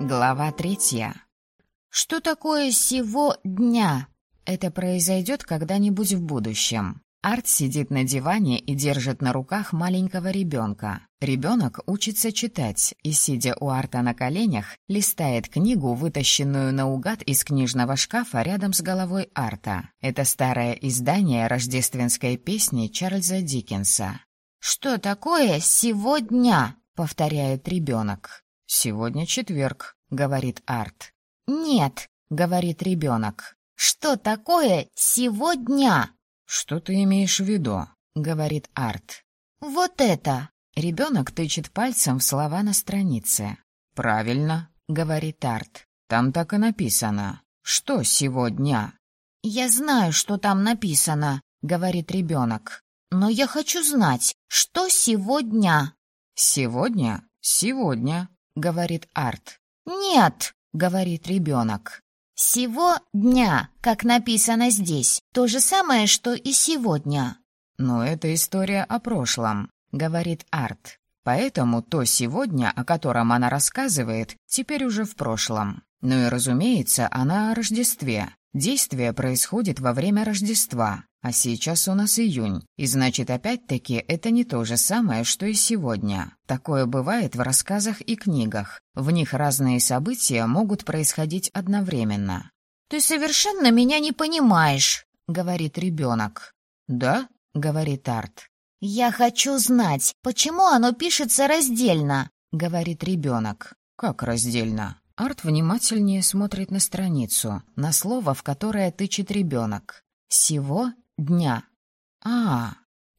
Глава третья. Что такое сего дня? Это произойдет когда-нибудь в будущем. Арт сидит на диване и держит на руках маленького ребенка. Ребенок учится читать и, сидя у Арта на коленях, листает книгу, вытащенную наугад из книжного шкафа рядом с головой Арта. Это старое издание рождественской песни Чарльза Диккенса. «Что такое сегодня?» — повторяет ребенок. «Сегодня четверг», — говорит Арт. «Нет», — говорит ребенок. «Что такое сегодня?» «Что ты имеешь в виду?» — говорит Арт. «Вот это!» — ребенок тычет пальцем в слова на странице. «Правильно», — говорит Арт. «Там так и написано. Что сегодня?» «Я знаю, что там написано», — говорит ребенок. «Но я хочу знать, что сегодня?» «Сегодня? Сегодня», — говорит Арт. «Нет», — говорит ребенок. «Сего дня, как написано здесь, то же самое, что и сегодня». «Но это история о прошлом», — говорит Арт. «Поэтому то сегодня, о котором она рассказывает, теперь уже в прошлом. Ну и, разумеется, она о Рождестве. Действие происходит во время Рождества, а сейчас у нас июнь, и значит, опять-таки, это не то же самое, что и сегодня. Такое бывает в рассказах и книгах. В них разные события могут происходить одновременно. «Ты совершенно меня не понимаешь», — говорит ребенок. «Да?» — говорит Арт. «Я хочу знать, почему оно пишется раздельно», — говорит ребенок. «Как раздельно?» Арт внимательнее смотрит на страницу, на слово, в которое тычет ребенок. «Сего дня». «А,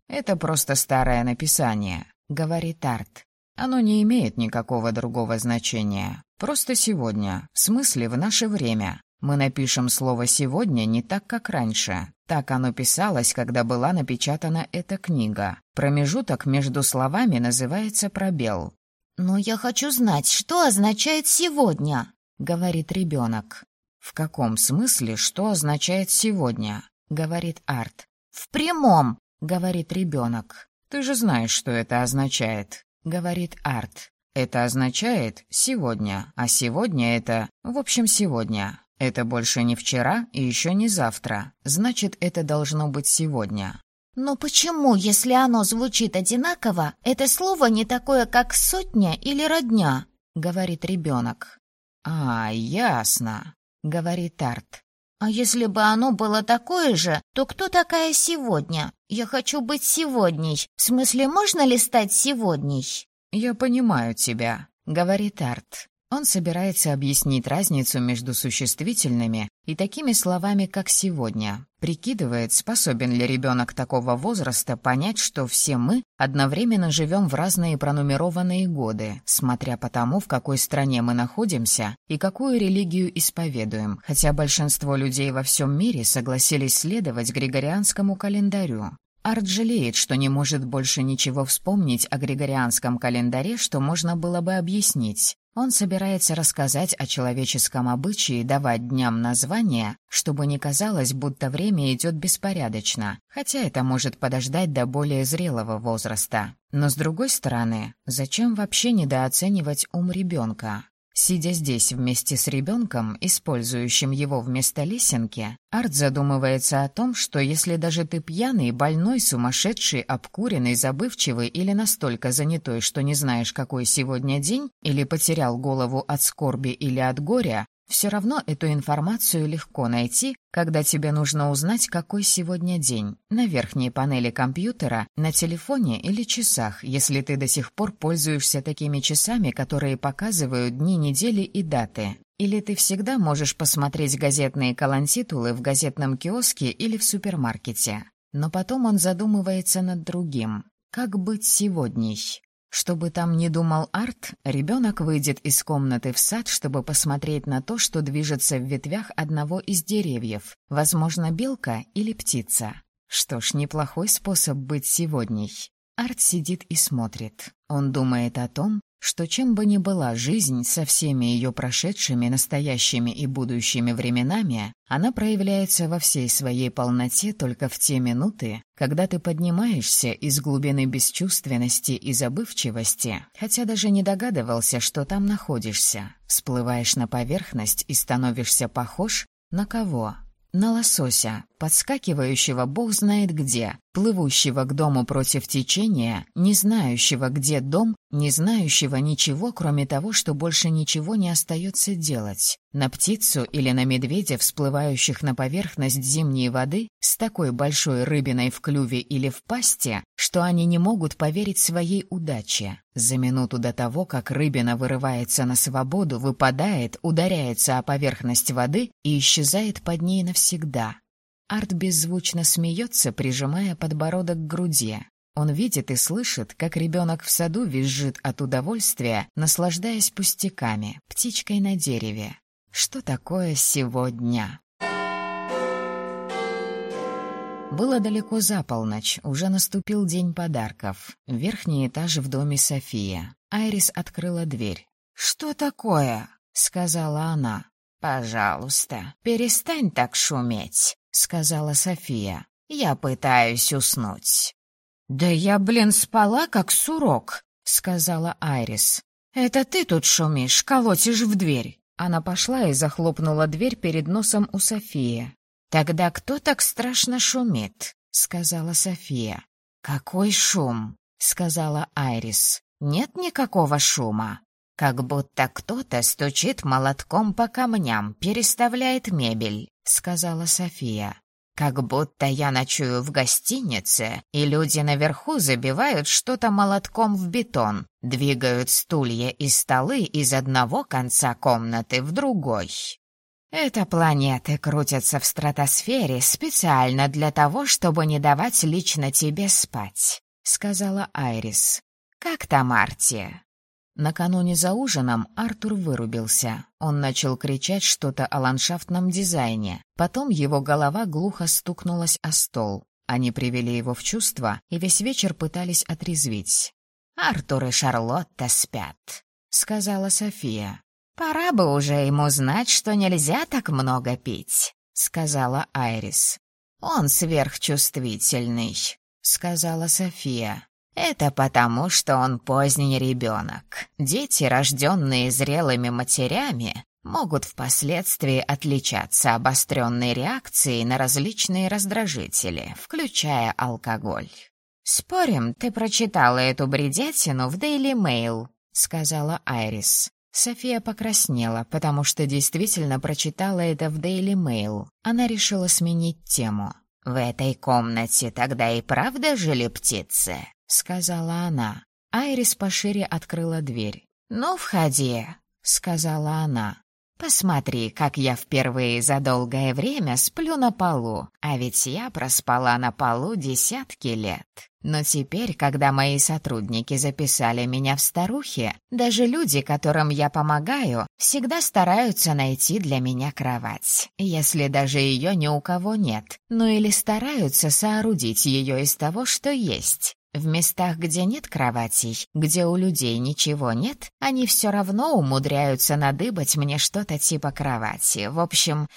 это просто старое написание», — говорит Арт. «Оно не имеет никакого другого значения. Просто сегодня, в смысле в наше время. Мы напишем слово «сегодня» не так, как раньше. Так оно писалось, когда была напечатана эта книга. Промежуток между словами называется пробел. «Но я хочу знать, что означает «сегодня», — говорит ребенок. «В каком смысле, что означает «сегодня», — говорит Арт. «В прямом», — говорит ребенок. «Ты же знаешь, что это означает», — говорит Арт. «Это означает «сегодня», а сегодня это, в общем, сегодня. Это больше не вчера и еще не завтра. Значит, это должно быть сегодня. Но почему, если оно звучит одинаково, это слово не такое, как сотня или родня? говорит ребенок. А, ясно, говорит Арт. А если бы оно было такое же, то кто такая сегодня? Я хочу быть сегодней. В смысле, можно ли стать сегодней? Я понимаю тебя, говорит Арт. Он собирается объяснить разницу между существительными и такими словами, как «сегодня». Прикидывает, способен ли ребенок такого возраста понять, что все мы одновременно живем в разные пронумерованные годы, смотря по тому, в какой стране мы находимся и какую религию исповедуем, хотя большинство людей во всем мире согласились следовать григорианскому календарю. Арт жалеет, что не может больше ничего вспомнить о григорианском календаре, что можно было бы объяснить. Он собирается рассказать о человеческом обычае давать дням названия, чтобы не казалось, будто время идет беспорядочно, хотя это может подождать до более зрелого возраста. Но с другой стороны, зачем вообще недооценивать ум ребенка? Сидя здесь вместе с ребенком, использующим его вместо лесенки, Арт задумывается о том, что если даже ты пьяный, больной, сумасшедший, обкуренный, забывчивый или настолько занятой, что не знаешь, какой сегодня день, или потерял голову от скорби или от горя, все равно эту информацию легко найти, когда тебе нужно узнать, какой сегодня день, на верхней панели компьютера, на телефоне или часах, если ты до сих пор пользуешься такими часами, которые показывают дни недели и даты. Или ты всегда можешь посмотреть газетные колонтитулы в газетном киоске или в супермаркете. Но потом он задумывается над другим. Как быть сегодней? Чтобы там не думал Арт, ребенок выйдет из комнаты в сад, чтобы посмотреть на то, что движется в ветвях одного из деревьев, возможно, белка или птица. Что ж, неплохой способ быть сегодней. Арт сидит и смотрит. Он думает о том, что чем бы ни была жизнь со всеми ее прошедшими, настоящими и будущими временами, она проявляется во всей своей полноте только в те минуты, когда ты поднимаешься из глубины бесчувственности и забывчивости, хотя даже не догадывался, что там находишься, всплываешь на поверхность и становишься похож на кого? На лосося, подскакивающего бог знает где, плывущего к дому против течения, не знающего, где дом, не знающего ничего, кроме того, что больше ничего не остается делать. На птицу или на медведя, всплывающих на поверхность зимней воды, с такой большой рыбиной в клюве или в пасти, что они не могут поверить своей удаче. За минуту до того, как рыбина вырывается на свободу, выпадает, ударяется о поверхность воды и исчезает под ней навсегда. Арт беззвучно смеется, прижимая подбородок к груди. Он видит и слышит, как ребенок в саду визжит от удовольствия, наслаждаясь пустяками, птичкой на дереве. Что такое сегодня? Было далеко за полночь, уже наступил день подарков. Верхний этаж в доме София. Айрис открыла дверь. «Что такое?» — сказала она. «Пожалуйста, перестань так шуметь», — сказала София. «Я пытаюсь уснуть». «Да я, блин, спала, как сурок», — сказала Айрис. «Это ты тут шумишь, колотишь в дверь». Она пошла и захлопнула дверь перед носом у Софии. «Тогда кто так страшно шумит?» — сказала София. «Какой шум?» — сказала Айрис. «Нет никакого шума. Как будто кто-то стучит молотком по камням, переставляет мебель», — сказала София. «Как будто я ночую в гостинице, и люди наверху забивают что-то молотком в бетон, двигают стулья и столы из одного конца комнаты в другой». «Это планеты крутятся в стратосфере специально для того, чтобы не давать лично тебе спать», — сказала Айрис. «Как там Арти?» Накануне за ужином Артур вырубился. Он начал кричать что-то о ландшафтном дизайне. Потом его голова глухо стукнулась о стол. Они привели его в чувство и весь вечер пытались отрезвить. «Артур и Шарлотта спят», — сказала София. «Пора бы уже ему знать, что нельзя так много пить», — сказала Айрис. «Он сверхчувствительный», — сказала София. Это потому, что он поздний ребенок. Дети, рожденные зрелыми матерями, могут впоследствии отличаться обостренной реакцией на различные раздражители, включая алкоголь. «Спорим, ты прочитала эту бредятину в Daily Mail», — сказала Айрис. София покраснела, потому что действительно прочитала это в Daily Mail. Она решила сменить тему. «В этой комнате тогда и правда жили птицы?» — сказала она. Айрис пошире открыла дверь. «Ну, входи», — сказала она. «Посмотри, как я впервые за долгое время сплю на полу, а ведь я проспала на полу десятки лет. Но теперь, когда мои сотрудники записали меня в старухи, даже люди, которым я помогаю, всегда стараются найти для меня кровать, если даже ее ни у кого нет, ну или стараются соорудить ее из того, что есть. В местах, где нет кроватей, где у людей ничего нет, они все равно умудряются надыбать мне что-то типа кровати. В общем,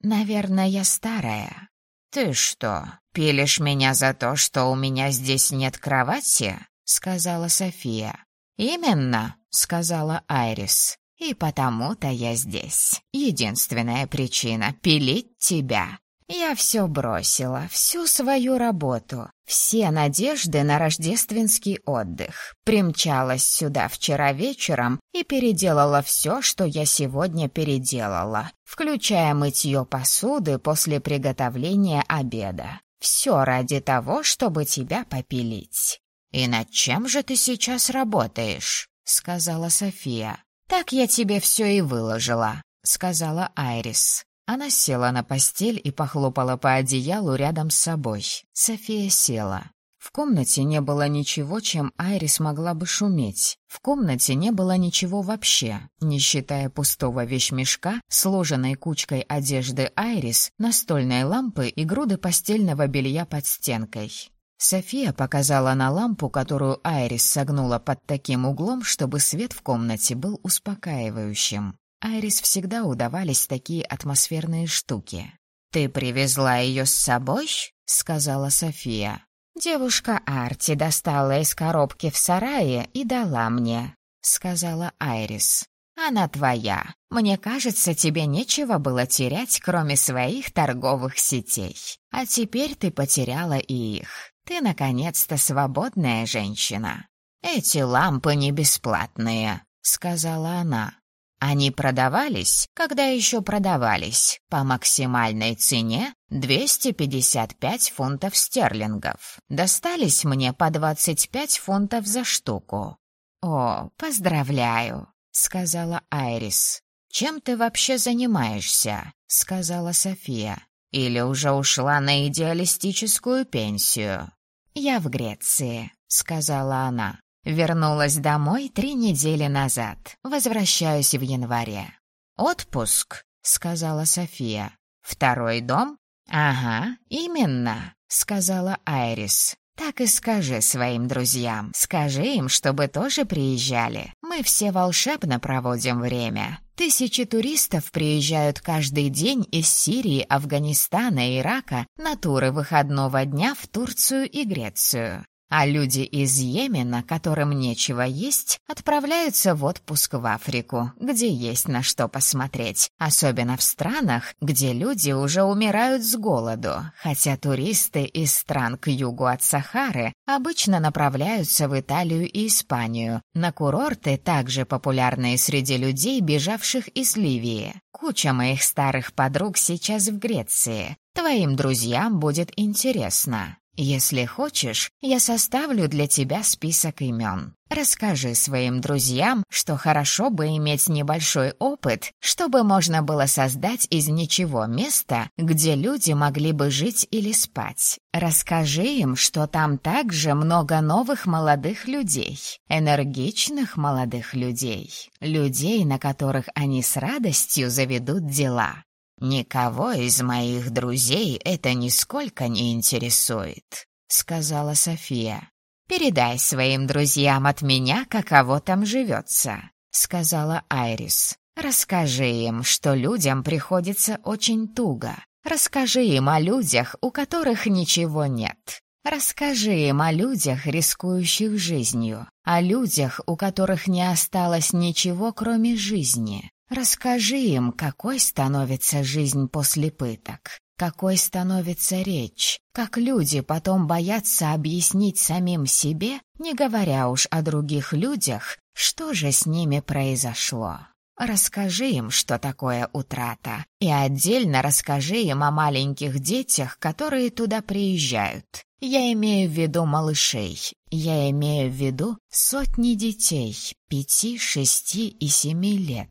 наверное, я старая. «Ты что, пилишь меня за то, что у меня здесь нет кровати?» — сказала София. «Именно», — сказала Айрис. «И потому-то я здесь. Единственная причина — пилить тебя. Я все бросила, всю свою работу, все надежды на рождественский отдых. Примчалась сюда вчера вечером и переделала все, что я сегодня переделала, включая мытье посуды после приготовления обеда. Все ради того, чтобы тебя попилить. «И над чем же ты сейчас работаешь?» — сказала София. «Так я тебе все и выложила», — сказала Айрис. Она села на постель и похлопала по одеялу рядом с собой. София села. В комнате не было ничего, чем Айрис могла бы шуметь. В комнате не было ничего вообще, не считая пустого вещмешка, сложенной кучкой одежды Айрис, настольной лампы и груды постельного белья под стенкой. София показала на лампу, которую Айрис согнула под таким углом, чтобы свет в комнате был успокаивающим. Айрис всегда удавались такие атмосферные штуки. «Ты привезла ее с собой?» — сказала София. «Девушка Арти достала из коробки в сарае и дала мне», — сказала Айрис. «Она твоя. Мне кажется, тебе нечего было терять, кроме своих торговых сетей. А теперь ты потеряла и их. Ты, наконец-то, свободная женщина. Эти лампы не бесплатные», — сказала она. Они продавались, когда еще продавались, по максимальной цене 255 фунтов стерлингов. Достались мне по 25 фунтов за штуку. «О, поздравляю», — сказала Айрис. «Чем ты вообще занимаешься?» — сказала София. «Или уже ушла на идеалистическую пенсию?» «Я в Греции», — сказала она. Вернулась домой три недели назад. Возвращаюсь в январе. «Отпуск», — сказала София. «Второй дом?» «Ага, именно», — сказала Айрис. «Так и скажи своим друзьям. Скажи им, чтобы тоже приезжали. Мы все волшебно проводим время. Тысячи туристов приезжают каждый день из Сирии, Афганистана и Ирака на туры выходного дня в Турцию и Грецию а люди из Йемена, которым нечего есть, отправляются в отпуск в Африку, где есть на что посмотреть, особенно в странах, где люди уже умирают с голоду, хотя туристы из стран к югу от Сахары обычно направляются в Италию и Испанию, на курорты, также популярные среди людей, бежавших из Ливии. Куча моих старых подруг сейчас в Греции. Твоим друзьям будет интересно. Если хочешь, я составлю для тебя список имен. Расскажи своим друзьям, что хорошо бы иметь небольшой опыт, чтобы можно было создать из ничего место, где люди могли бы жить или спать. Расскажи им, что там также много новых молодых людей, энергичных молодых людей, людей, на которых они с радостью заведут дела. «Никого из моих друзей это нисколько не интересует», — сказала София. «Передай своим друзьям от меня, каково там живется», — сказала Айрис. «Расскажи им, что людям приходится очень туго. Расскажи им о людях, у которых ничего нет. Расскажи им о людях, рискующих жизнью, о людях, у которых не осталось ничего, кроме жизни. Расскажи им, какой становится жизнь после пыток, какой становится речь, как люди потом боятся объяснить самим себе, не говоря уж о других людях, что же с ними произошло. Расскажи им, что такое утрата, и отдельно расскажи им о маленьких детях, которые туда приезжают. Я имею в виду малышей. Я имею в виду сотни детей, пяти, шести и семи лет.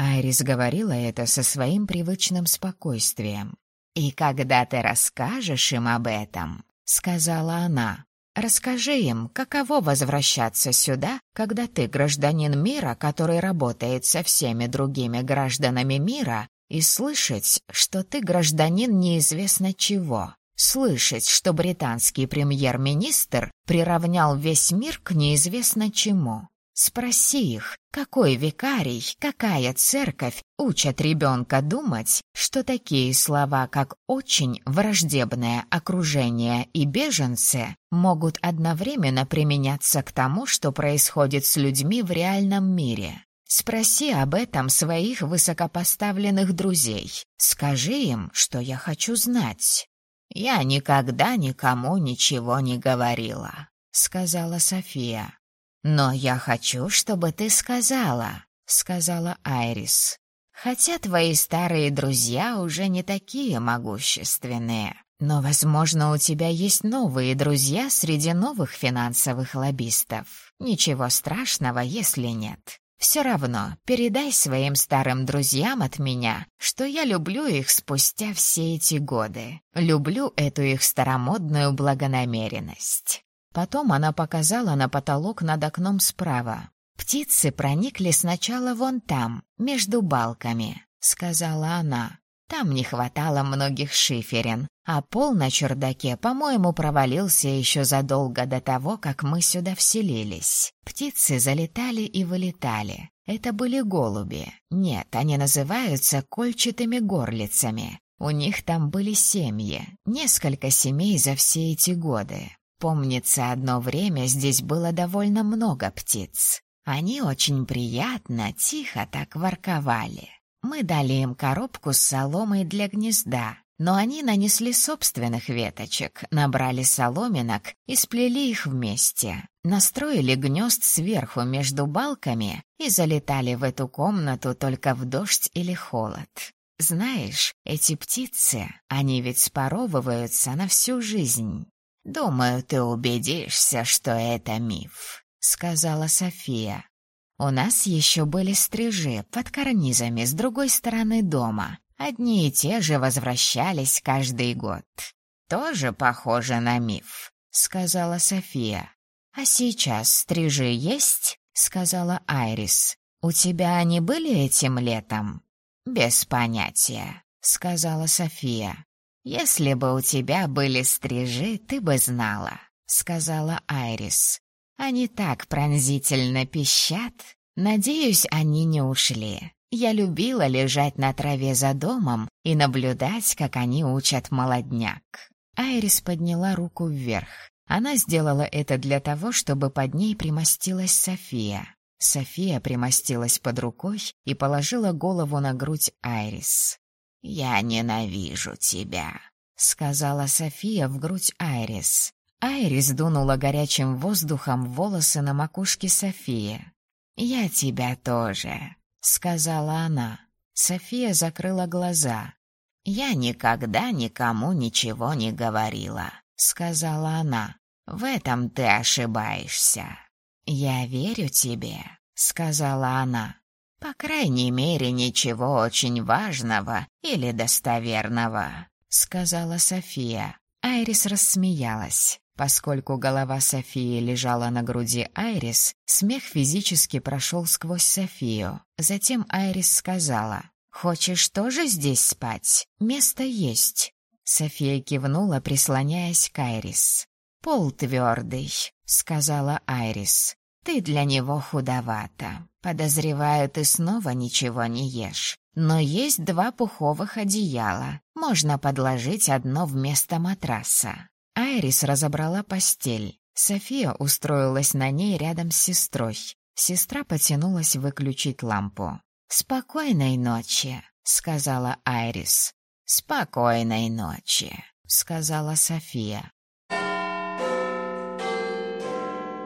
Айрис говорила это со своим привычным спокойствием. «И когда ты расскажешь им об этом», — сказала она, — «расскажи им, каково возвращаться сюда, когда ты гражданин мира, который работает со всеми другими гражданами мира, и слышать, что ты гражданин неизвестно чего, слышать, что британский премьер-министр приравнял весь мир к неизвестно чему, Спроси их, какой викарий, какая церковь учат ребенка думать, что такие слова, как «очень», «враждебное», «окружение» и «беженцы» могут одновременно применяться к тому, что происходит с людьми в реальном мире. Спроси об этом своих высокопоставленных друзей. Скажи им, что я хочу знать. «Я никогда никому ничего не говорила», — сказала София. «Но я хочу, чтобы ты сказала», — сказала Айрис. «Хотя твои старые друзья уже не такие могущественные. Но, возможно, у тебя есть новые друзья среди новых финансовых лоббистов. Ничего страшного, если нет. Все равно передай своим старым друзьям от меня, что я люблю их спустя все эти годы. Люблю эту их старомодную благонамеренность. Потом она показала на потолок над окном справа. «Птицы проникли сначала вон там, между балками», — сказала она. «Там не хватало многих шиферин, А пол на чердаке, по-моему, провалился еще задолго до того, как мы сюда вселились. Птицы залетали и вылетали. Это были голуби. Нет, они называются кольчатыми горлицами. У них там были семьи, несколько семей за все эти годы. Помнится, одно время здесь было довольно много птиц. Они очень приятно, тихо так ворковали. Мы дали им коробку с соломой для гнезда, но они нанесли собственных веточек, набрали соломинок и сплели их вместе. Настроили гнезд сверху между балками и залетали в эту комнату только в дождь или холод. Знаешь, эти птицы, они ведь споровываются на всю жизнь. Думаю, ты убедишься, что это миф, сказала София. У нас еще были стрижи под карнизами с другой стороны дома, Одни и те же возвращались каждый год. Тоже похоже на миф, сказала София. А сейчас стрижи есть? сказала Айрис. У тебя они были этим летом? Без понятия, сказала София. Если бы у тебя были стрижи, ты бы знала, сказала Айрис. Они так пронзительно пищат. Надеюсь, они не ушли. Я любила лежать на траве за домом и наблюдать, как они учат молодняк. Айрис подняла руку вверх. Она сделала это для того, чтобы под ней примостилась София. София примостилась под рукой и положила голову на грудь Айрис. «Я ненавижу тебя», — сказала София в грудь Айрис. Айрис дунула горячим воздухом волосы на макушке Софии. «Я тебя тоже», — сказала она. София закрыла глаза. «Я никогда никому ничего не говорила», — сказала она. «В этом ты ошибаешься». «Я верю тебе», — сказала она. «По крайней мере, ничего очень важного или достоверного», — сказала София. Айрис рассмеялась. Поскольку голова Софии лежала на груди Айрис, смех физически прошел сквозь Софию. Затем Айрис сказала, «Хочешь тоже здесь спать? Место есть». София кивнула, прислоняясь к Айрис. «Пол твердый», — сказала Айрис. «Ты для него худовата. Подозреваю, ты снова ничего не ешь. Но есть два пуховых одеяла. Можно подложить одно вместо матраса. Айрис разобрала постель. София устроилась на ней рядом с сестрой. Сестра потянулась выключить лампу. «Спокойной ночи», — сказала Айрис. «Спокойной ночи», — сказала София.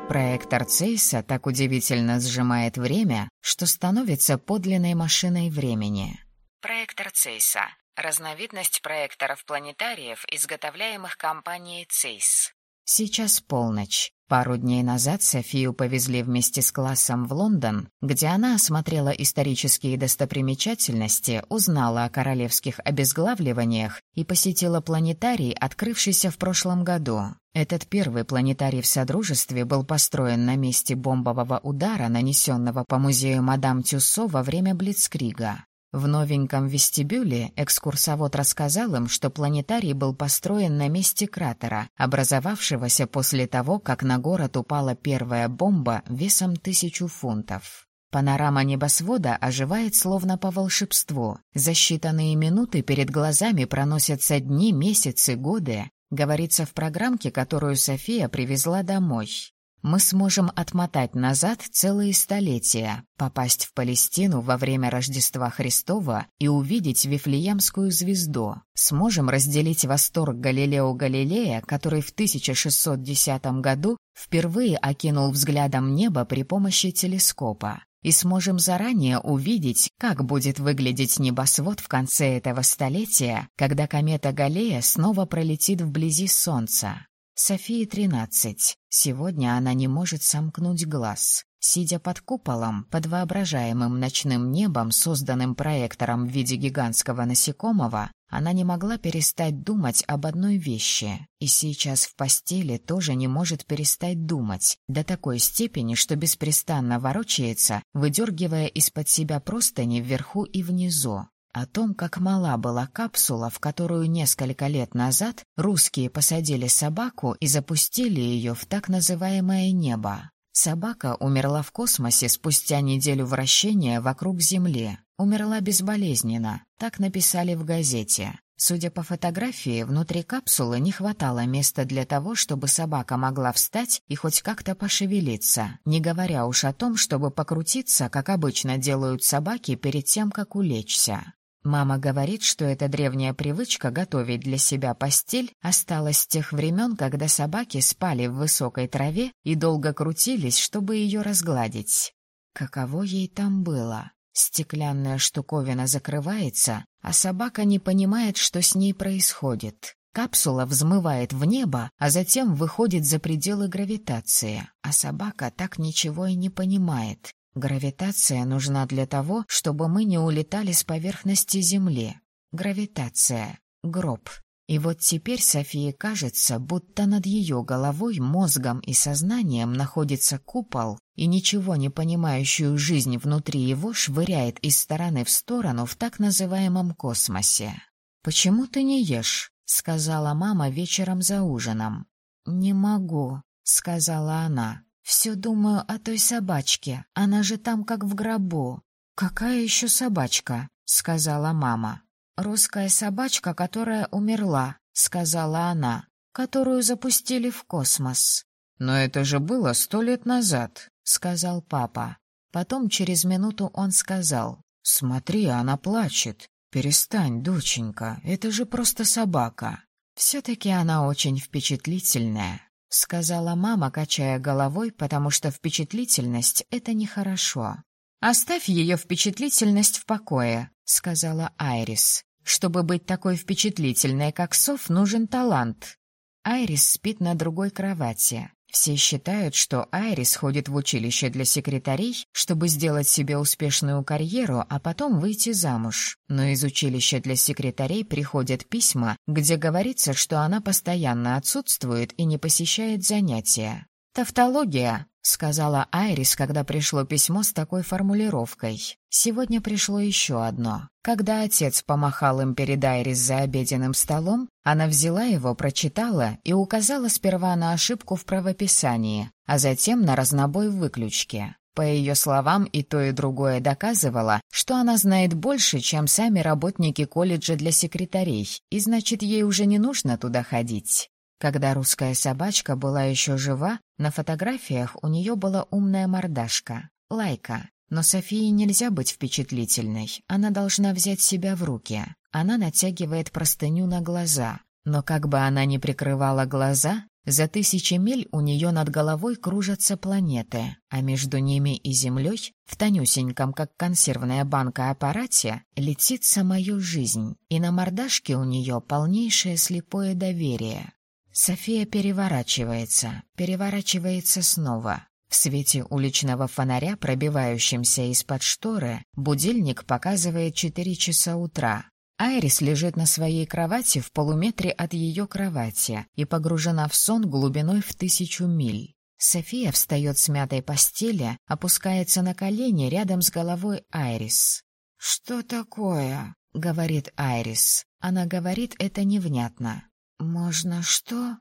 Проектор Цейса так удивительно сжимает время, что становится подлинной машиной времени. Проектор Цейса Разновидность проекторов-планетариев, изготовляемых компанией ЦЕЙС. Сейчас полночь. Пару дней назад Софию повезли вместе с классом в Лондон, где она осмотрела исторические достопримечательности, узнала о королевских обезглавливаниях и посетила планетарий, открывшийся в прошлом году. Этот первый планетарий в Содружестве был построен на месте бомбового удара, нанесенного по музею мадам Тюссо во время Блицкрига. В новеньком вестибюле экскурсовод рассказал им, что планетарий был построен на месте кратера, образовавшегося после того, как на город упала первая бомба весом тысячу фунтов. Панорама небосвода оживает словно по волшебству. За считанные минуты перед глазами проносятся дни, месяцы, годы, говорится в программке, которую София привезла домой мы сможем отмотать назад целые столетия, попасть в Палестину во время Рождества Христова и увидеть Вифлеемскую звезду. Сможем разделить восторг Галилео Галилея, который в 1610 году впервые окинул взглядом небо при помощи телескопа. И сможем заранее увидеть, как будет выглядеть небосвод в конце этого столетия, когда комета Галлея снова пролетит вблизи Солнца. Софии тринадцать. Сегодня она не может сомкнуть глаз. Сидя под куполом, под воображаемым ночным небом, созданным проектором в виде гигантского насекомого, она не могла перестать думать об одной вещи. И сейчас в постели тоже не может перестать думать, до такой степени, что беспрестанно ворочается, выдергивая из-под себя простыни вверху и внизу. О том, как мала была капсула, в которую несколько лет назад русские посадили собаку и запустили ее в так называемое небо. Собака умерла в космосе спустя неделю вращения вокруг Земли. Умерла безболезненно, так написали в газете. Судя по фотографии, внутри капсулы не хватало места для того, чтобы собака могла встать и хоть как-то пошевелиться, не говоря уж о том, чтобы покрутиться, как обычно делают собаки перед тем, как улечься. Мама говорит, что эта древняя привычка готовить для себя постель осталась с тех времен, когда собаки спали в высокой траве и долго крутились, чтобы ее разгладить. Каково ей там было? Стеклянная штуковина закрывается, а собака не понимает, что с ней происходит. Капсула взмывает в небо, а затем выходит за пределы гравитации, а собака так ничего и не понимает. Гравитация нужна для того, чтобы мы не улетали с поверхности Земли. Гравитация. Гроб. И вот теперь Софии кажется, будто над ее головой, мозгом и сознанием находится купол, и ничего не понимающую жизнь внутри его швыряет из стороны в сторону в так называемом космосе. «Почему ты не ешь?» — сказала мама вечером за ужином. «Не могу», — сказала она. Все думаю о той собачке. Она же там как в гробу. Какая еще собачка? сказала мама. Русская собачка, которая умерла, сказала она, которую запустили в космос. Но это же было сто лет назад, сказал папа. Потом через минуту он сказал: "Смотри, она плачет. Перестань, доченька, это же просто собака". Все-таки она очень впечатлительная. — сказала мама, качая головой, потому что впечатлительность — это нехорошо. «Оставь ее впечатлительность в покое», — сказала Айрис. «Чтобы быть такой впечатлительной, как Сов, нужен талант». Айрис спит на другой кровати. Все считают, что Айрис ходит в училище для секретарей, чтобы сделать себе успешную карьеру, а потом выйти замуж. Но из училища для секретарей приходят письма, где говорится, что она постоянно отсутствует и не посещает занятия. «Тавтология», — сказала Айрис, когда пришло письмо с такой формулировкой. Сегодня пришло еще одно. Когда отец помахал им перед Айрис за обеденным столом, она взяла его, прочитала и указала сперва на ошибку в правописании, а затем на разнобой в выключке. По ее словам, и то, и другое доказывало, что она знает больше, чем сами работники колледжа для секретарей, и значит, ей уже не нужно туда ходить. Когда русская собачка была еще жива, на фотографиях у нее была умная мордашка — лайка. Но Софии нельзя быть впечатлительной, она должна взять себя в руки. Она натягивает простыню на глаза. Но как бы она ни прикрывала глаза, за тысячи миль у нее над головой кружатся планеты, а между ними и Землей, в тонюсеньком, как консервная банка аппарате, летит сама ее жизнь, и на мордашке у нее полнейшее слепое доверие. София переворачивается, переворачивается снова. В свете уличного фонаря, пробивающемся из-под шторы, будильник показывает четыре часа утра. Айрис лежит на своей кровати в полуметре от ее кровати и погружена в сон глубиной в тысячу миль. София встает с мятой постели, опускается на колени рядом с головой Айрис. «Что такое?» — говорит Айрис. Она говорит это невнятно. «Можно что?»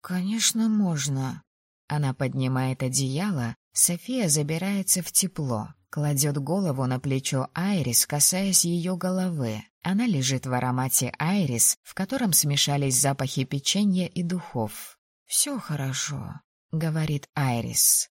«Конечно, можно». Она поднимает одеяло, София забирается в тепло, кладет голову на плечо Айрис, касаясь ее головы. Она лежит в аромате Айрис, в котором смешались запахи печенья и духов. «Все хорошо», — говорит Айрис.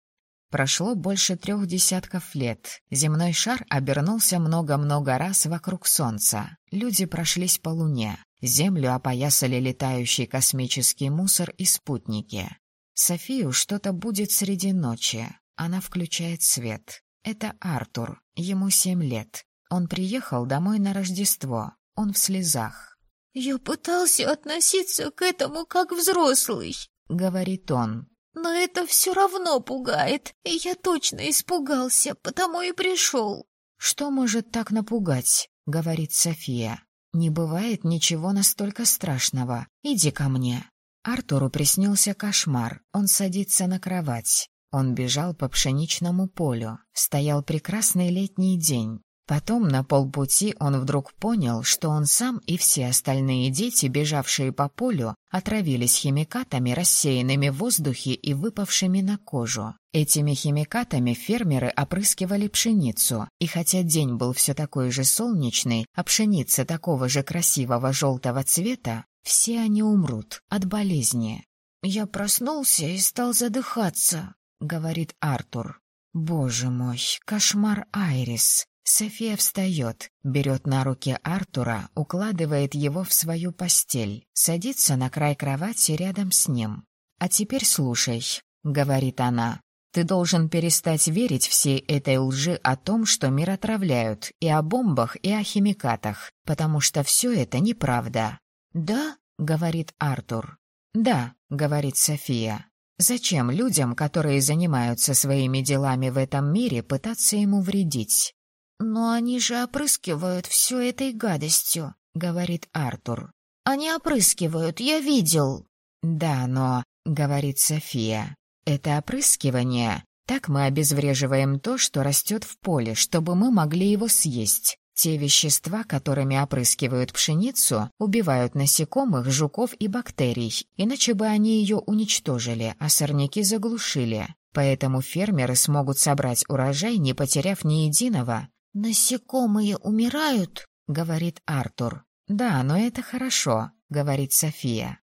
Прошло больше трех десятков лет. Земной шар обернулся много-много раз вокруг Солнца. Люди прошлись по Луне. Землю опоясали летающий космический мусор и спутники. Софию что-то будет среди ночи. Она включает свет. Это Артур. Ему семь лет. Он приехал домой на Рождество. Он в слезах. «Я пытался относиться к этому как взрослый», — говорит он. «Но это все равно пугает, и я точно испугался, потому и пришел». «Что может так напугать?» — говорит София. «Не бывает ничего настолько страшного. Иди ко мне». Артуру приснился кошмар. Он садится на кровать. Он бежал по пшеничному полю. Стоял прекрасный летний день. Потом на полпути он вдруг понял, что он сам и все остальные дети, бежавшие по полю, отравились химикатами, рассеянными в воздухе и выпавшими на кожу. Этими химикатами фермеры опрыскивали пшеницу, и хотя день был все такой же солнечный, а пшеница такого же красивого желтого цвета, все они умрут от болезни. «Я проснулся и стал задыхаться», — говорит Артур. «Боже мой, кошмар Айрис!» София встает, берет на руки Артура, укладывает его в свою постель, садится на край кровати рядом с ним. «А теперь слушай», — говорит она, — «ты должен перестать верить всей этой лжи о том, что мир отравляют, и о бомбах, и о химикатах, потому что все это неправда». «Да?» — говорит Артур. «Да», — говорит София. «Зачем людям, которые занимаются своими делами в этом мире, пытаться ему вредить?» «Но они же опрыскивают все этой гадостью», — говорит Артур. «Они опрыскивают, я видел». «Да, но...» — говорит София. «Это опрыскивание. Так мы обезвреживаем то, что растет в поле, чтобы мы могли его съесть. Те вещества, которыми опрыскивают пшеницу, убивают насекомых, жуков и бактерий, иначе бы они ее уничтожили, а сорняки заглушили. Поэтому фермеры смогут собрать урожай, не потеряв ни единого, «Насекомые умирают?» — говорит Артур. «Да, но это хорошо», — говорит София.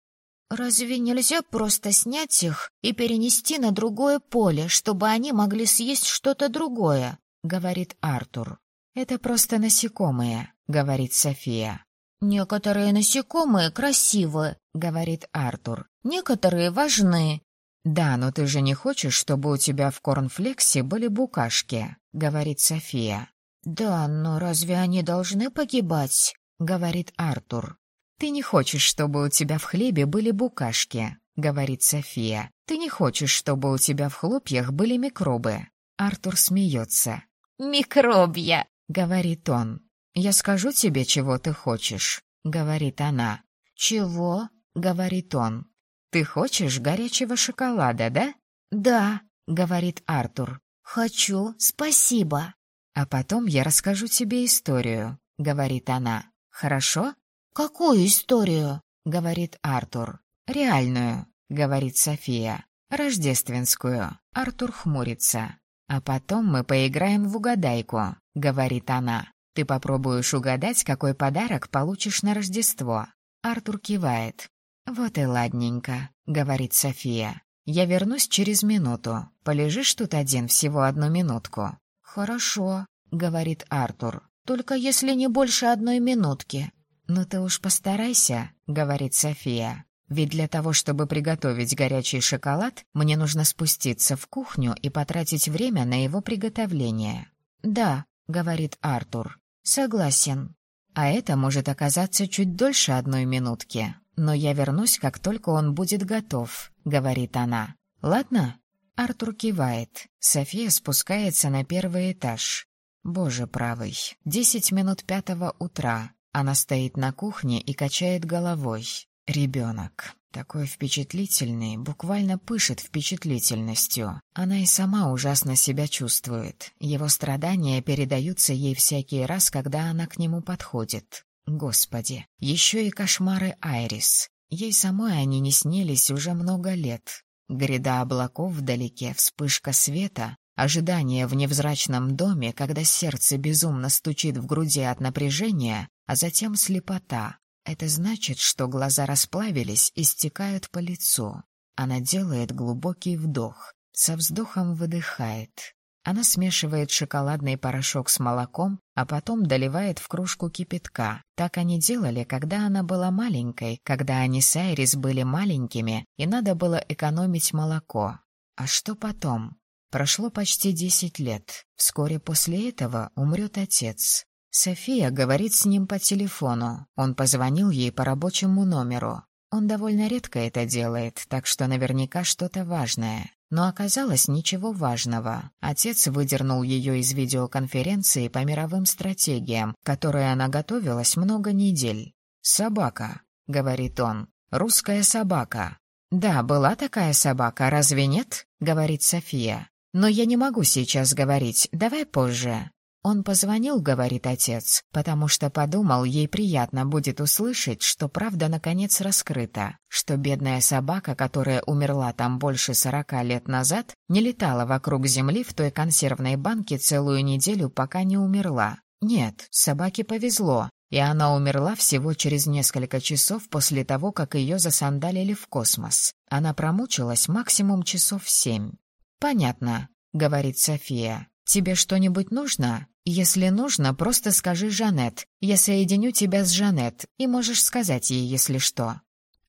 «Разве нельзя просто снять их и перенести на другое поле, чтобы они могли съесть что-то другое?» — говорит Артур. «Это просто насекомые», — говорит София. «Некоторые насекомые красивы», — говорит Артур. «Некоторые важны». «Да, но ты же не хочешь, чтобы у тебя в корнфлексе были букашки», — говорит София. «Да, но разве они должны погибать?» — говорит Артур. «Ты не хочешь, чтобы у тебя в хлебе были букашки», — говорит София. «Ты не хочешь, чтобы у тебя в хлопьях были микробы». Артур смеется. «Микробья», — говорит он. «Я скажу тебе, чего ты хочешь», — говорит она. «Чего?» — говорит он. «Ты хочешь горячего шоколада, да?» «Да», — говорит Артур. «Хочу, спасибо». «А потом я расскажу тебе историю», — говорит она. «Хорошо?» «Какую историю?» — говорит Артур. «Реальную», — говорит София. «Рождественскую». Артур хмурится. «А потом мы поиграем в угадайку», — говорит она. «Ты попробуешь угадать, какой подарок получишь на Рождество». Артур кивает. «Вот и ладненько», — говорит София. «Я вернусь через минуту. Полежишь тут один всего одну минутку. «Хорошо», — говорит Артур, — «только если не больше одной минутки». «Ну ты уж постарайся», — говорит София. «Ведь для того, чтобы приготовить горячий шоколад, мне нужно спуститься в кухню и потратить время на его приготовление». «Да», — говорит Артур, — «согласен». «А это может оказаться чуть дольше одной минутки, но я вернусь, как только он будет готов», — говорит она. «Ладно?» Артур кивает. София спускается на первый этаж. Боже правый, десять минут пятого утра. Она стоит на кухне и качает головой. Ребенок. Такой впечатлительный, буквально пышет впечатлительностью. Она и сама ужасно себя чувствует. Его страдания передаются ей всякий раз, когда она к нему подходит. Господи, еще и кошмары Айрис. Ей самой они не снились уже много лет. Гряда облаков вдалеке, вспышка света, ожидание в невзрачном доме, когда сердце безумно стучит в груди от напряжения, а затем слепота. Это значит, что глаза расплавились и стекают по лицу. Она делает глубокий вдох, со вздохом выдыхает. Она смешивает шоколадный порошок с молоком, а потом доливает в кружку кипятка. Так они делали, когда она была маленькой, когда они с Айрис были маленькими, и надо было экономить молоко. А что потом? Прошло почти десять лет. Вскоре после этого умрет отец. София говорит с ним по телефону. Он позвонил ей по рабочему номеру. Он довольно редко это делает, так что наверняка что-то важное. Но оказалось ничего важного. Отец выдернул ее из видеоконференции по мировым стратегиям, которые она готовилась много недель. «Собака», — говорит он, — «русская собака». «Да, была такая собака, разве нет?» — говорит София. «Но я не могу сейчас говорить, давай позже». Он позвонил, говорит отец, потому что подумал, ей приятно будет услышать, что правда наконец раскрыта, что бедная собака, которая умерла там больше сорока лет назад, не летала вокруг земли в той консервной банке целую неделю, пока не умерла. Нет, собаке повезло, и она умерла всего через несколько часов после того, как ее засандалили в космос. Она промучилась максимум часов семь. «Понятно», — говорит София. «Тебе что-нибудь нужно? Если нужно, просто скажи Жанет. Я соединю тебя с Жанет, и можешь сказать ей, если что».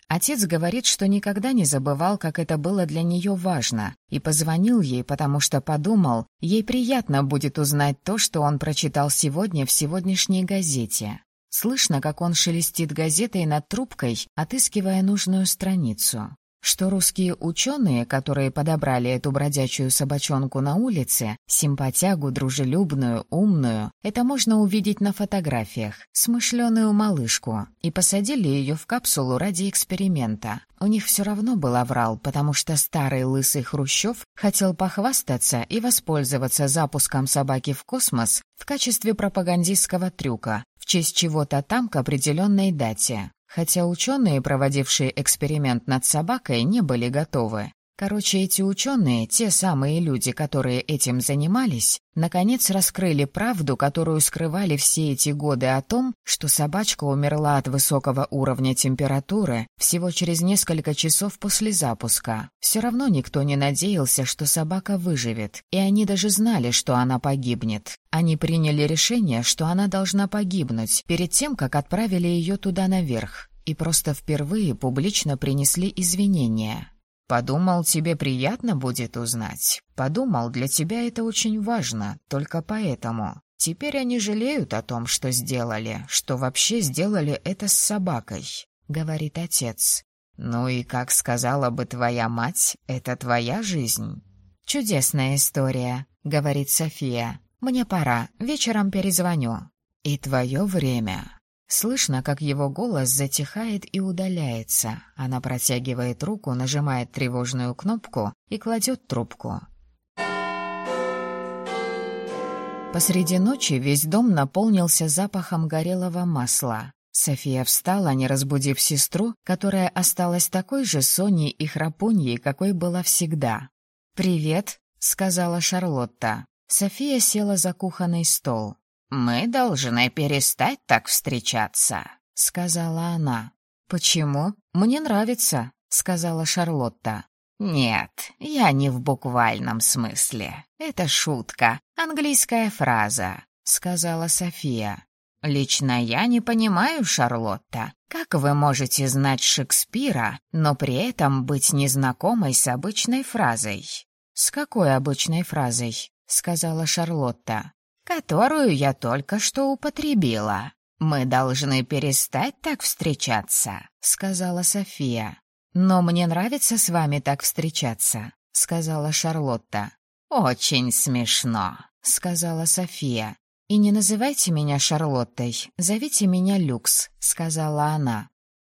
Отец говорит, что никогда не забывал, как это было для нее важно, и позвонил ей, потому что подумал, ей приятно будет узнать то, что он прочитал сегодня в сегодняшней газете. Слышно, как он шелестит газетой над трубкой, отыскивая нужную страницу что русские ученые, которые подобрали эту бродячую собачонку на улице, симпатягу, дружелюбную, умную, это можно увидеть на фотографиях, смышленую малышку, и посадили ее в капсулу ради эксперимента. У них все равно был оврал, потому что старый лысый Хрущев хотел похвастаться и воспользоваться запуском собаки в космос в качестве пропагандистского трюка, в честь чего-то там к определенной дате. Хотя ученые, проводившие эксперимент над собакой, не были готовы. Короче, эти ученые, те самые люди, которые этим занимались, наконец раскрыли правду, которую скрывали все эти годы о том, что собачка умерла от высокого уровня температуры всего через несколько часов после запуска. Все равно никто не надеялся, что собака выживет, и они даже знали, что она погибнет. Они приняли решение, что она должна погибнуть перед тем, как отправили ее туда наверх, и просто впервые публично принесли извинения. Подумал, тебе приятно будет узнать. Подумал, для тебя это очень важно, только поэтому. Теперь они жалеют о том, что сделали, что вообще сделали это с собакой, — говорит отец. Ну и, как сказала бы твоя мать, это твоя жизнь. Чудесная история, — говорит София. Мне пора, вечером перезвоню. И твое время. Слышно, как его голос затихает и удаляется. Она протягивает руку, нажимает тревожную кнопку и кладет трубку. Посреди ночи весь дом наполнился запахом горелого масла. София встала, не разбудив сестру, которая осталась такой же Соней и храпуньей, какой была всегда. «Привет», — сказала Шарлотта. София села за кухонный стол. «Мы должны перестать так встречаться», — сказала она. «Почему? Мне нравится», — сказала Шарлотта. «Нет, я не в буквальном смысле. Это шутка, английская фраза», — сказала София. «Лично я не понимаю, Шарлотта, как вы можете знать Шекспира, но при этом быть незнакомой с обычной фразой?» «С какой обычной фразой?» — сказала Шарлотта которую я только что употребила. Мы должны перестать так встречаться», — сказала София. «Но мне нравится с вами так встречаться», — сказала Шарлотта. «Очень смешно», — сказала София. «И не называйте меня Шарлоттой, зовите меня Люкс», — сказала она.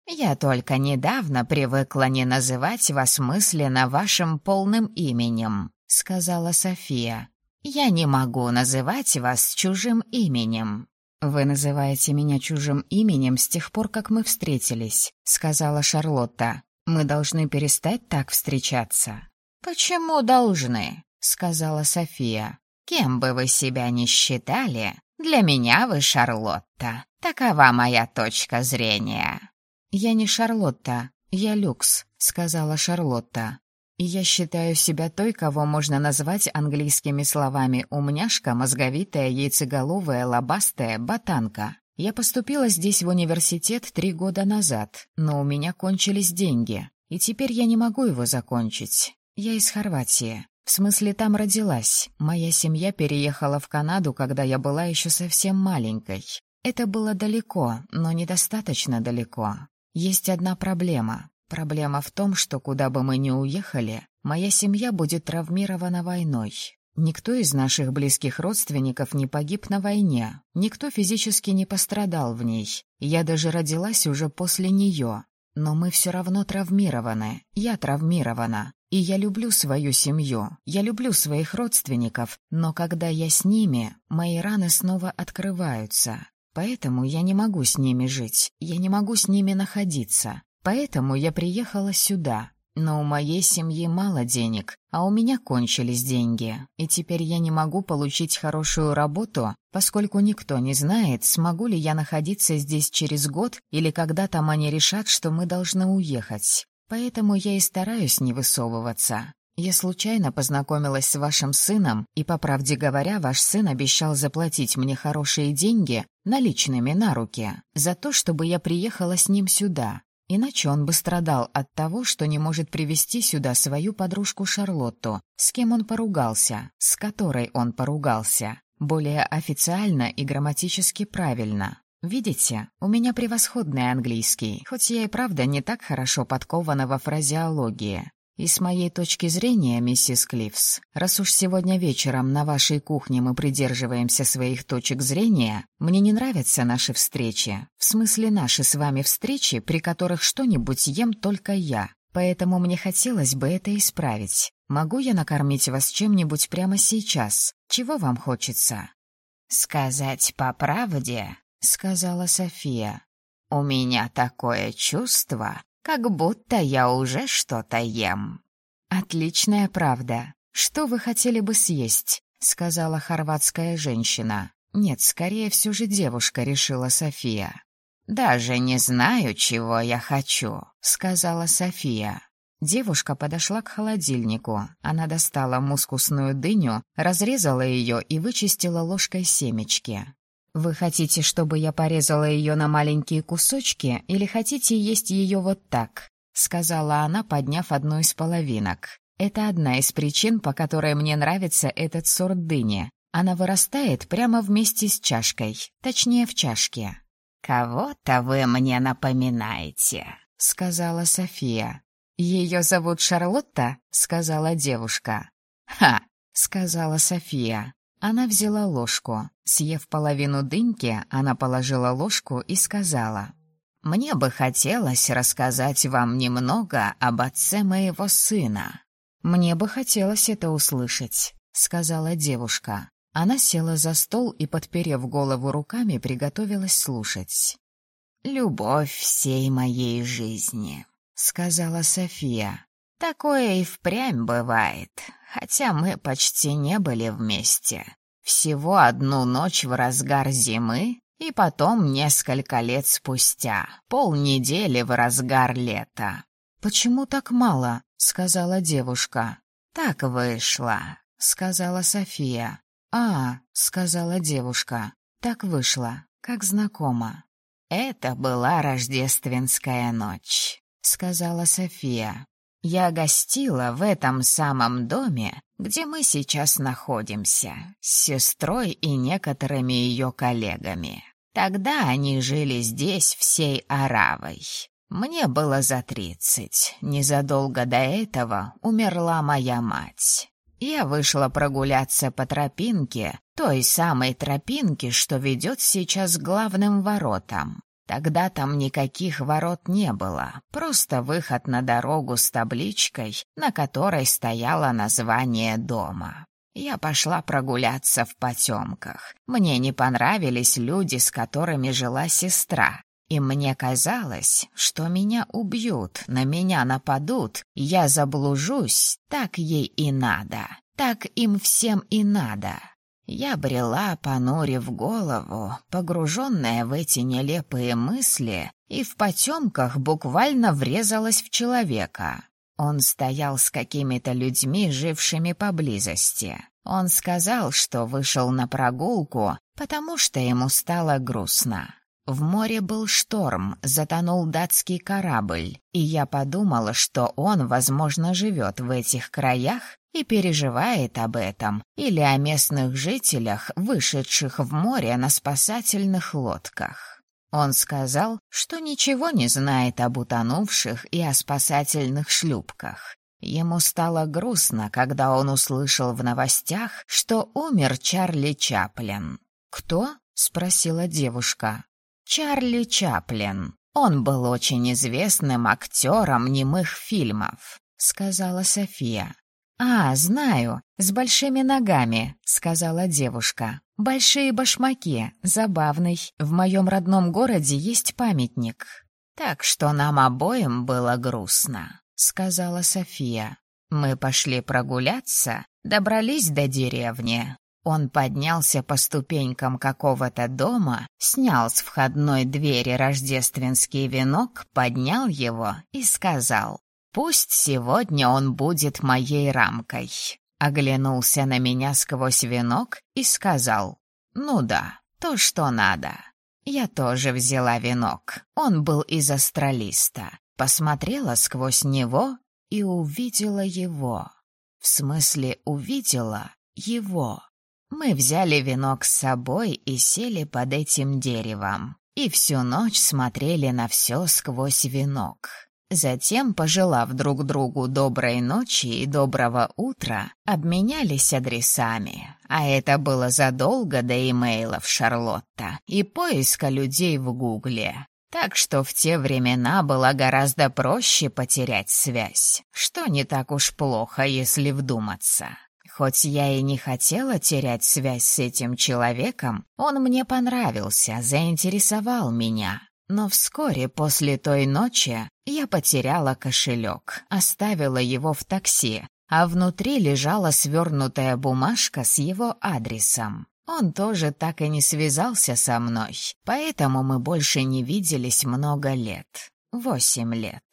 «Я только недавно привыкла не называть вас мысленно вашим полным именем», — сказала София. «Я не могу называть вас чужим именем». «Вы называете меня чужим именем с тех пор, как мы встретились», — сказала Шарлотта. «Мы должны перестать так встречаться». «Почему должны?» — сказала София. «Кем бы вы себя ни считали, для меня вы Шарлотта. Такова моя точка зрения». «Я не Шарлотта, я Люкс», — сказала Шарлотта. И я считаю себя той, кого можно назвать английскими словами «умняшка», «мозговитая», «яйцеголовая», «лобастая», «ботанка». Я поступила здесь в университет три года назад, но у меня кончились деньги, и теперь я не могу его закончить. Я из Хорватии. В смысле, там родилась. Моя семья переехала в Канаду, когда я была еще совсем маленькой. Это было далеко, но недостаточно далеко. Есть одна проблема. Проблема в том, что куда бы мы ни уехали, моя семья будет травмирована войной. Никто из наших близких родственников не погиб на войне, никто физически не пострадал в ней. Я даже родилась уже после нее. Но мы все равно травмированы, я травмирована. И я люблю свою семью, я люблю своих родственников, но когда я с ними, мои раны снова открываются. Поэтому я не могу с ними жить, я не могу с ними находиться. Поэтому я приехала сюда, но у моей семьи мало денег, а у меня кончились деньги, и теперь я не могу получить хорошую работу, поскольку никто не знает, смогу ли я находиться здесь через год или когда там они решат, что мы должны уехать. Поэтому я и стараюсь не высовываться. Я случайно познакомилась с вашим сыном, и, по правде говоря, ваш сын обещал заплатить мне хорошие деньги наличными на руки за то, чтобы я приехала с ним сюда. Иначе он бы страдал от того, что не может привести сюда свою подружку Шарлотту, с кем он поругался, с которой он поругался. Более официально и грамматически правильно. Видите, у меня превосходный английский, хоть я и правда не так хорошо подкована во фразеологии. И с моей точки зрения, миссис Клиффс, раз уж сегодня вечером на вашей кухне мы придерживаемся своих точек зрения, мне не нравятся наши встречи. В смысле наши с вами встречи, при которых что-нибудь ем только я. Поэтому мне хотелось бы это исправить. Могу я накормить вас чем-нибудь прямо сейчас? Чего вам хочется? Сказать по правде, сказала София. У меня такое чувство, как будто я уже что-то ем». «Отличная правда. Что вы хотели бы съесть?» — сказала хорватская женщина. «Нет, скорее все же девушка», — решила София. «Даже не знаю, чего я хочу», — сказала София. Девушка подошла к холодильнику. Она достала мускусную дыню, разрезала ее и вычистила ложкой семечки. «Вы хотите, чтобы я порезала ее на маленькие кусочки, или хотите есть ее вот так?» — сказала она, подняв одну из половинок. «Это одна из причин, по которой мне нравится этот сорт дыни. Она вырастает прямо вместе с чашкой, точнее, в чашке». «Кого-то вы мне напоминаете», — сказала София. «Ее зовут Шарлотта?» — сказала девушка. «Ха!» — сказала София. Она взяла ложку. Съев половину дыньки, она положила ложку и сказала. «Мне бы хотелось рассказать вам немного об отце моего сына». «Мне бы хотелось это услышать», — сказала девушка. Она села за стол и, подперев голову руками, приготовилась слушать. «Любовь всей моей жизни», — сказала София. «Такое и впрямь бывает хотя мы почти не были вместе. Всего одну ночь в разгар зимы и потом несколько лет спустя, полнедели в разгар лета. «Почему так мало?» — сказала девушка. «Так вышло», — сказала София. «А», — сказала девушка, — «так вышло, как знакомо». «Это была рождественская ночь», — сказала София. Я гостила в этом самом доме, где мы сейчас находимся, с сестрой и некоторыми ее коллегами. Тогда они жили здесь всей оравой. Мне было за тридцать. Незадолго до этого умерла моя мать. Я вышла прогуляться по тропинке, той самой тропинке, что ведет сейчас к главным воротам. Тогда там никаких ворот не было, просто выход на дорогу с табличкой, на которой стояло название дома. Я пошла прогуляться в потемках. Мне не понравились люди, с которыми жила сестра. И мне казалось, что меня убьют, на меня нападут, я заблужусь, так ей и надо, так им всем и надо. Я брела, понурив голову, погруженная в эти нелепые мысли, и в потемках буквально врезалась в человека. Он стоял с какими-то людьми, жившими поблизости. Он сказал, что вышел на прогулку, потому что ему стало грустно. В море был шторм, затонул датский корабль, и я подумала, что он, возможно, живет в этих краях и переживает об этом, или о местных жителях, вышедших в море на спасательных лодках. Он сказал, что ничего не знает об утонувших и о спасательных шлюпках. Ему стало грустно, когда он услышал в новостях, что умер Чарли Чаплин. «Кто?» — спросила девушка. Чарли Чаплин. Он был очень известным актером немых фильмов. — сказала София. «А, знаю, с большими ногами», — сказала девушка. «Большие башмаки, забавный. В моем родном городе есть памятник». «Так что нам обоим было грустно», — сказала София. «Мы пошли прогуляться, добрались до деревни. Он поднялся по ступенькам какого-то дома, снял с входной двери рождественский венок, поднял его и сказал, «Пусть сегодня он будет моей рамкой». Оглянулся на меня сквозь венок и сказал, «Ну да, то, что надо». Я тоже взяла венок, он был из астралиста. Посмотрела сквозь него и увидела его. В смысле, увидела его. Мы взяли венок с собой и сели под этим деревом. И всю ночь смотрели на все сквозь венок. Затем, пожелав друг другу доброй ночи и доброго утра, обменялись адресами. А это было задолго до имейлов Шарлотта и поиска людей в Гугле. Так что в те времена было гораздо проще потерять связь, что не так уж плохо, если вдуматься. Хоть я и не хотела терять связь с этим человеком, он мне понравился, заинтересовал меня. Но вскоре после той ночи я потеряла кошелек, оставила его в такси, а внутри лежала свернутая бумажка с его адресом. Он тоже так и не связался со мной, поэтому мы больше не виделись много лет. Восемь лет.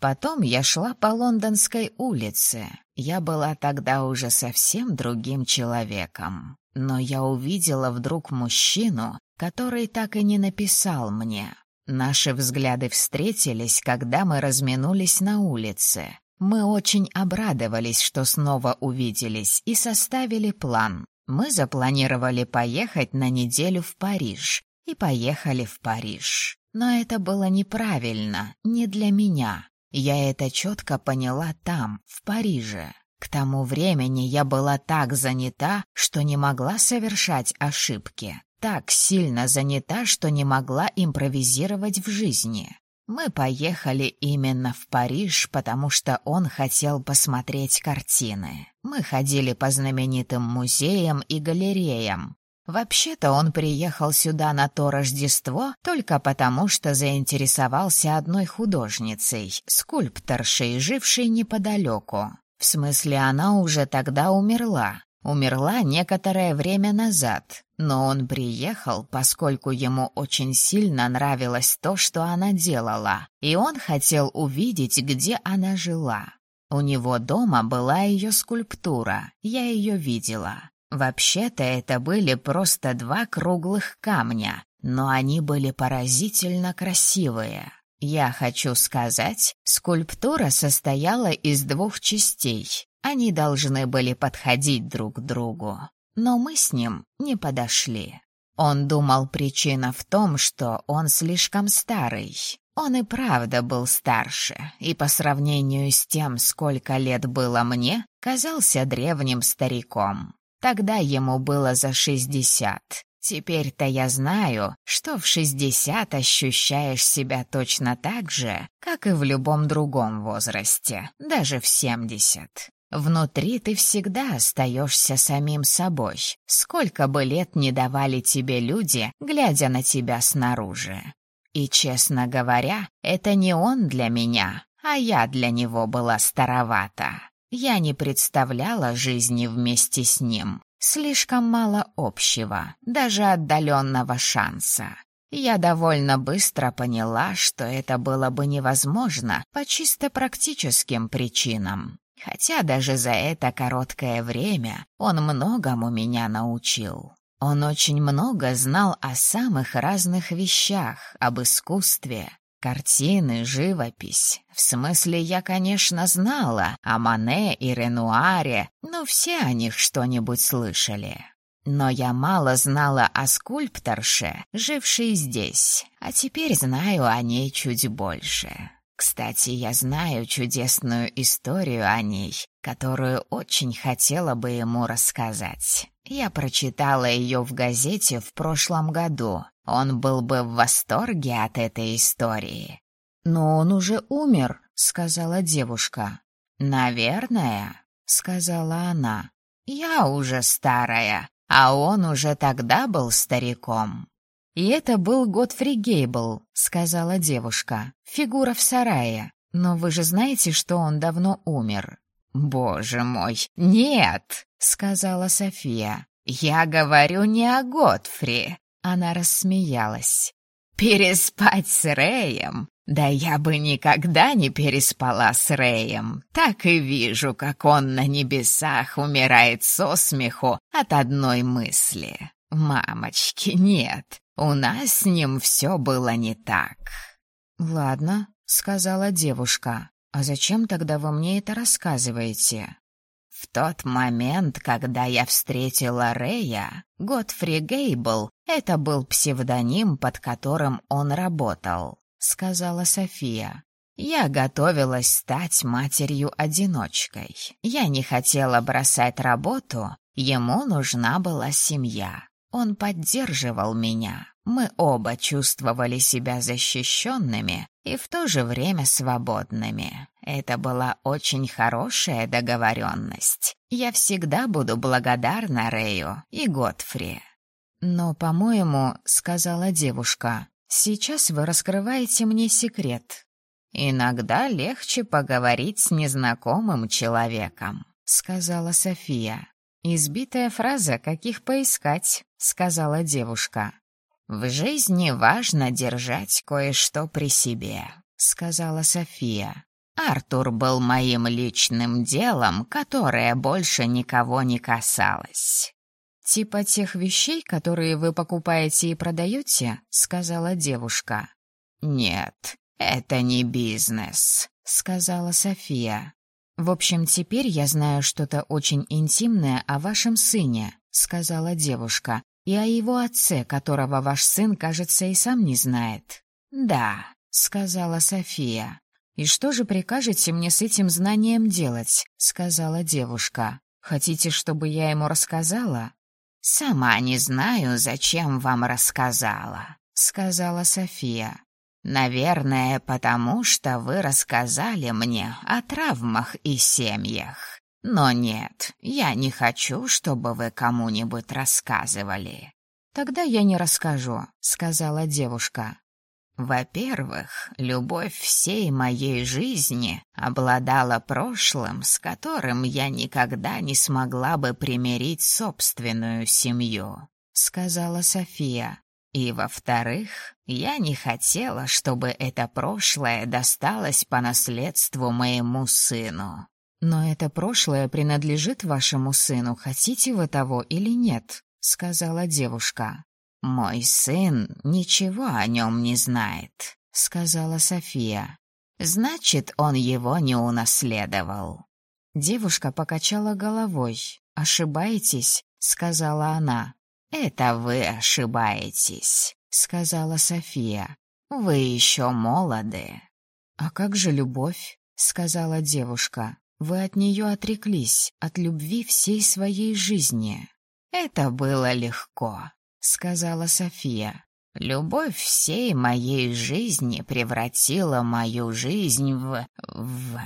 Потом я шла по Лондонской улице. Я была тогда уже совсем другим человеком. Но я увидела вдруг мужчину, который так и не написал мне. Наши взгляды встретились, когда мы разминулись на улице. Мы очень обрадовались, что снова увиделись, и составили план. Мы запланировали поехать на неделю в Париж. И поехали в Париж. Но это было неправильно, не для меня. Я это четко поняла там, в Париже. К тому времени я была так занята, что не могла совершать ошибки. Так сильно занята, что не могла импровизировать в жизни. Мы поехали именно в Париж, потому что он хотел посмотреть картины. Мы ходили по знаменитым музеям и галереям. Вообще-то он приехал сюда на то Рождество только потому, что заинтересовался одной художницей, скульпторшей, жившей неподалеку. В смысле, она уже тогда умерла. Умерла некоторое время назад, но он приехал, поскольку ему очень сильно нравилось то, что она делала, и он хотел увидеть, где она жила. У него дома была ее скульптура, я ее видела. Вообще-то это были просто два круглых камня, но они были поразительно красивые. Я хочу сказать, скульптура состояла из двух частей. Они должны были подходить друг к другу, но мы с ним не подошли. Он думал, причина в том, что он слишком старый. Он и правда был старше, и по сравнению с тем, сколько лет было мне, казался древним стариком. Тогда ему было за шестьдесят. Теперь-то я знаю, что в шестьдесят ощущаешь себя точно так же, как и в любом другом возрасте, даже в семьдесят. Внутри ты всегда остаешься самим собой, сколько бы лет не давали тебе люди, глядя на тебя снаружи. И, честно говоря, это не он для меня, а я для него была старовата. Я не представляла жизни вместе с ним. Слишком мало общего, даже отдаленного шанса. Я довольно быстро поняла, что это было бы невозможно по чисто практическим причинам. Хотя даже за это короткое время он многому меня научил. Он очень много знал о самых разных вещах, об искусстве, Картины, живопись. В смысле, я, конечно, знала о Мане и Ренуаре, но все о них что-нибудь слышали. Но я мало знала о скульпторше, жившей здесь, а теперь знаю о ней чуть больше. Кстати, я знаю чудесную историю о ней, которую очень хотела бы ему рассказать. Я прочитала ее в газете в прошлом году, он был бы в восторге от этой истории. «Но он уже умер», — сказала девушка. «Наверное», — сказала она. «Я уже старая, а он уже тогда был стариком». «И это был Готфри Гейбл», — сказала девушка. «Фигура в сарае. Но вы же знаете, что он давно умер». «Боже мой, нет!» — сказала София. «Я говорю не о Готфри». Она рассмеялась. «Переспать с Рэем? Да я бы никогда не переспала с Рэем. Так и вижу, как он на небесах умирает со смеху от одной мысли. Мамочки, нет, у нас с ним все было не так». «Ладно», — сказала девушка. «А зачем тогда вы мне это рассказываете?» В тот момент, когда я встретила Рэя, Готфри Гейбл — это был псевдоним, под которым он работал, — сказала София. Я готовилась стать матерью-одиночкой. Я не хотела бросать работу, ему нужна была семья. Он поддерживал меня. Мы оба чувствовали себя защищенными и в то же время свободными. Это была очень хорошая договоренность. Я всегда буду благодарна Рэю и Готфри. «Но, по-моему, — сказала девушка, — сейчас вы раскрываете мне секрет». «Иногда легче поговорить с незнакомым человеком», — сказала София. «Избитая фраза, каких поискать», — сказала девушка. «В жизни важно держать кое-что при себе», — сказала София. «Артур был моим личным делом, которое больше никого не касалось». «Типа тех вещей, которые вы покупаете и продаете?» — сказала девушка. «Нет, это не бизнес», — сказала София. «В общем, теперь я знаю что-то очень интимное о вашем сыне», — сказала девушка и о его отце, которого ваш сын, кажется, и сам не знает. «Да», — сказала София. «И что же прикажете мне с этим знанием делать?» — сказала девушка. «Хотите, чтобы я ему рассказала?» «Сама не знаю, зачем вам рассказала», — сказала София. «Наверное, потому что вы рассказали мне о травмах и семьях. Но нет, я не хочу, чтобы вы кому-нибудь рассказывали. Тогда я не расскажу, сказала девушка. Во-первых, любовь всей моей жизни обладала прошлым, с которым я никогда не смогла бы примирить собственную семью, сказала София. И во-вторых, я не хотела, чтобы это прошлое досталось по наследству моему сыну. «Но это прошлое принадлежит вашему сыну, хотите вы того или нет?» — сказала девушка. «Мой сын ничего о нем не знает», — сказала София. «Значит, он его не унаследовал». Девушка покачала головой. «Ошибаетесь», — сказала она. «Это вы ошибаетесь», — сказала София. «Вы еще молоды». «А как же любовь?» — сказала девушка. Вы от нее отреклись, от любви всей своей жизни. Это было легко, сказала София. Любовь всей моей жизни превратила мою жизнь в... в...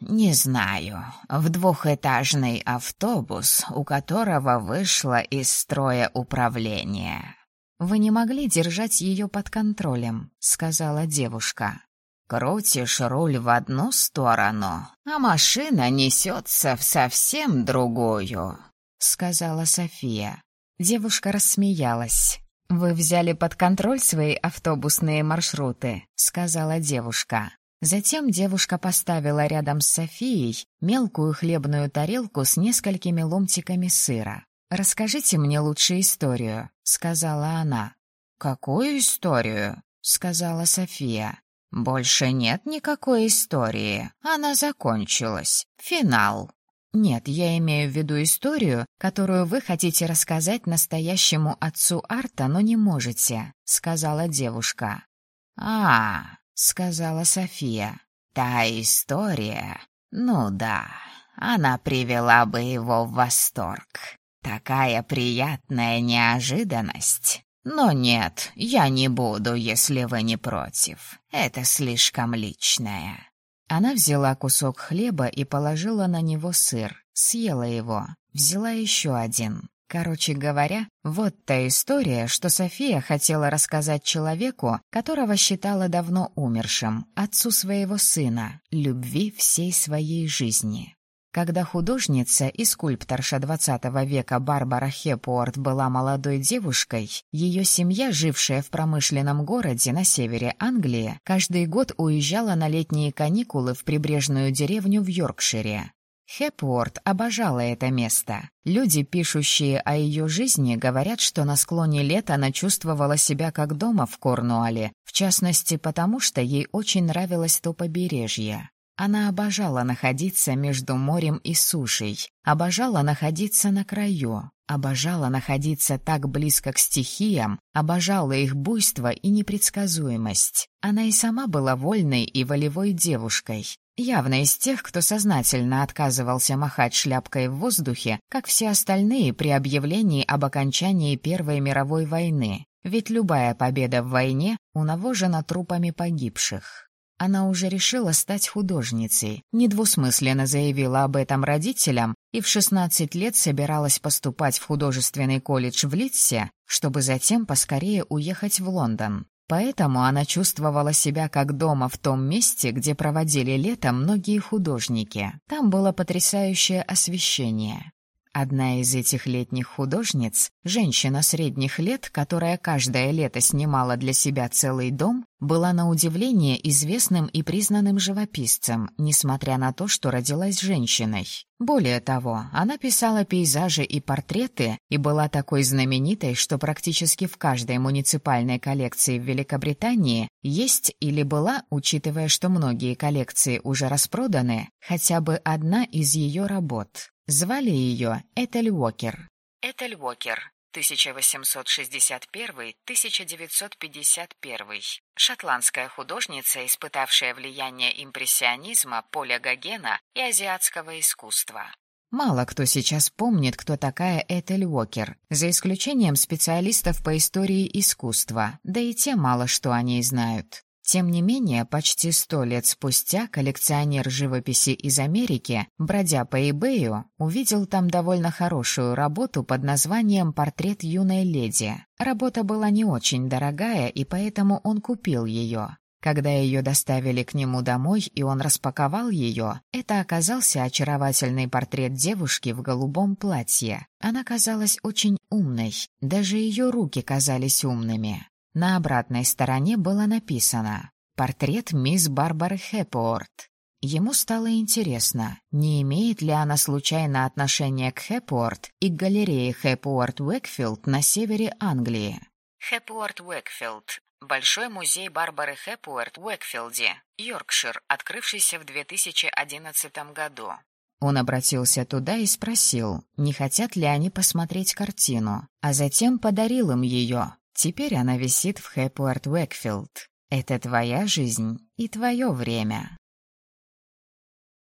не знаю, в двухэтажный автобус, у которого вышло из строя управление. «Вы не могли держать ее под контролем», — сказала девушка. Крутишь руль в одну сторону, а машина несется в совсем другую», — сказала София. Девушка рассмеялась. «Вы взяли под контроль свои автобусные маршруты», — сказала девушка. Затем девушка поставила рядом с Софией мелкую хлебную тарелку с несколькими ломтиками сыра. «Расскажите мне лучше историю», — сказала она. «Какую историю?» — сказала София. Больше нет никакой истории. Она закончилась. Финал. Нет, я имею в виду историю, которую вы хотите рассказать настоящему отцу Арта, но не можете, сказала девушка. А, сказала София. Та история. Ну да, она привела бы его в восторг. Такая приятная неожиданность. Но нет, я не буду, если вы не против. Это слишком личное. Она взяла кусок хлеба и положила на него сыр, съела его, взяла еще один. Короче говоря, вот та история, что София хотела рассказать человеку, которого считала давно умершим, отцу своего сына, любви всей своей жизни. Когда художница и скульпторша XX века Барбара Хепуорт была молодой девушкой, ее семья, жившая в промышленном городе на севере Англии, каждый год уезжала на летние каникулы в прибрежную деревню в Йоркшире. Хепуорт обожала это место. Люди, пишущие о ее жизни, говорят, что на склоне лет она чувствовала себя как дома в Корнуолле, в частности потому, что ей очень нравилось то побережье. Она обожала находиться между морем и сушей, обожала находиться на краю, обожала находиться так близко к стихиям, обожала их буйство и непредсказуемость. Она и сама была вольной и волевой девушкой, явно из тех, кто сознательно отказывался махать шляпкой в воздухе, как все остальные при объявлении об окончании Первой мировой войны, ведь любая победа в войне унавожена трупами погибших. Она уже решила стать художницей, недвусмысленно заявила об этом родителям и в 16 лет собиралась поступать в художественный колледж в Литсе, чтобы затем поскорее уехать в Лондон. Поэтому она чувствовала себя как дома в том месте, где проводили лето многие художники. Там было потрясающее освещение. Одна из этих летних художниц, женщина средних лет, которая каждое лето снимала для себя целый дом, была на удивление известным и признанным живописцем, несмотря на то, что родилась женщиной. Более того, она писала пейзажи и портреты и была такой знаменитой, что практически в каждой муниципальной коллекции в Великобритании есть или была, учитывая, что многие коллекции уже распроданы, хотя бы одна из ее работ. Звали ее Этель Уокер. Этель Уокер, 1861-1951. Шотландская художница, испытавшая влияние импрессионизма, Поля Гогена и азиатского искусства. Мало кто сейчас помнит, кто такая Этель Уокер, за исключением специалистов по истории искусства, да и те мало что о ней знают. Тем не менее, почти сто лет спустя коллекционер живописи из Америки, бродя по eBay, увидел там довольно хорошую работу под названием «Портрет юной леди». Работа была не очень дорогая, и поэтому он купил ее. Когда ее доставили к нему домой, и он распаковал ее, это оказался очаровательный портрет девушки в голубом платье. Она казалась очень умной, даже ее руки казались умными. На обратной стороне было написано «Портрет мисс Барбары Хэпуорт». Ему стало интересно, не имеет ли она случайно отношения к Хэпуорт и к галерее Хэпуорт Уэкфилд на севере Англии. Хэпуорт Уэкфилд – Большой музей Барбары Хэпуорт в Уэкфилде, Йоркшир, открывшийся в 2011 году. Он обратился туда и спросил, не хотят ли они посмотреть картину, а затем подарил им ее, Теперь она висит в Хэпуэрт Уэкфилд. Это твоя жизнь и твое время.